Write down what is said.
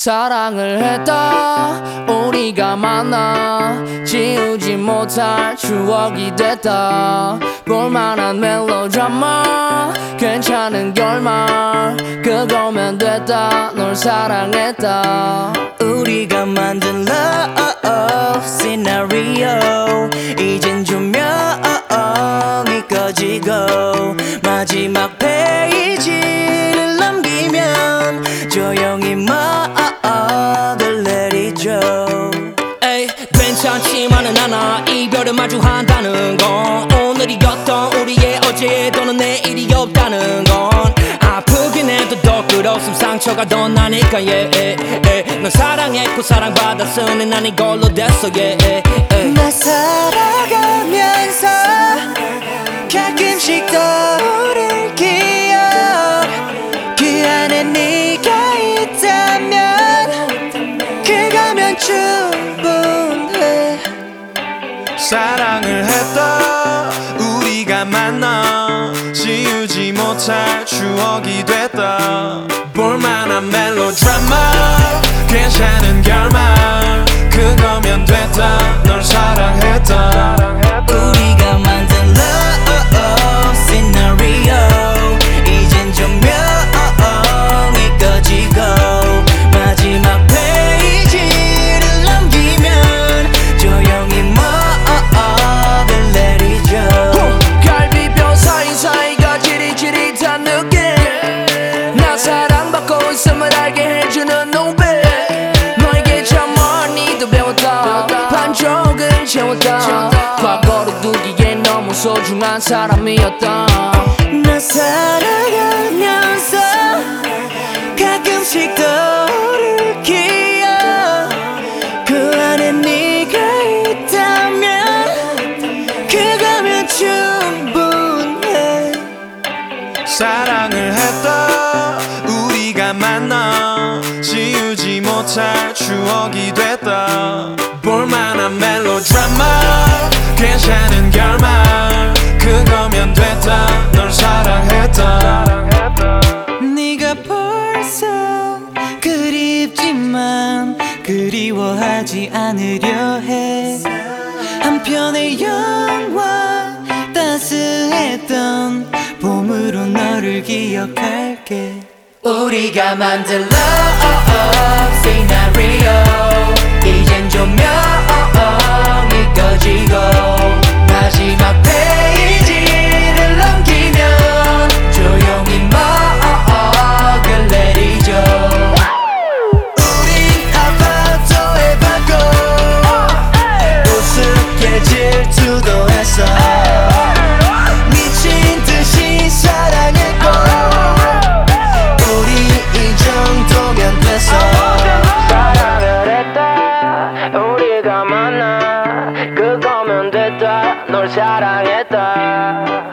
사랑을 했다. 우리가 만나 지우지 못할 추억이 됐다. 볼만한 멜로드라마 괜찮은 결말 그거면 됐다. 널 사랑했다. 우리가 만든 love scenario. 이젠 조명이 꺼지고 마지막 않아 이별을 마주한다는 건 오늘이었던 우리의 어제 또는 내일이 없다는 건 아프긴 해도 더 끌었음 상처가 더 나니까 yeah, yeah, yeah. 넌 사랑했고 사랑받았으니 난 이걸로 됐어 yeah, yeah, yeah. 나 살아가면서 가끔씩 떠오를 기억 그 안에 네 사랑을 했다. 우리가 만나 지우지 못할 추억이 됐다. 볼만한 멜로드라마 괜찮은 결말 채웠다 과거로 두기에 너무 소중한 사람이었다 나 살아가면서 가끔씩 떠오를 기억. 그 안에 네가 있다면 그거면 충분해. 사랑을 했다. 우리가 만나 지우지 못할 추억이 됐다. 볼만한 멜로드라마. 괜찮은 결말. 그거면 됐다. 널 사랑했다. 네가 벌써 그립지만 그리워하지 않으려 해. 한편의 영화 따스했던 봄으로 너를 기억할게. 우리가 만든 love scenario. 이젠 조 사랑했다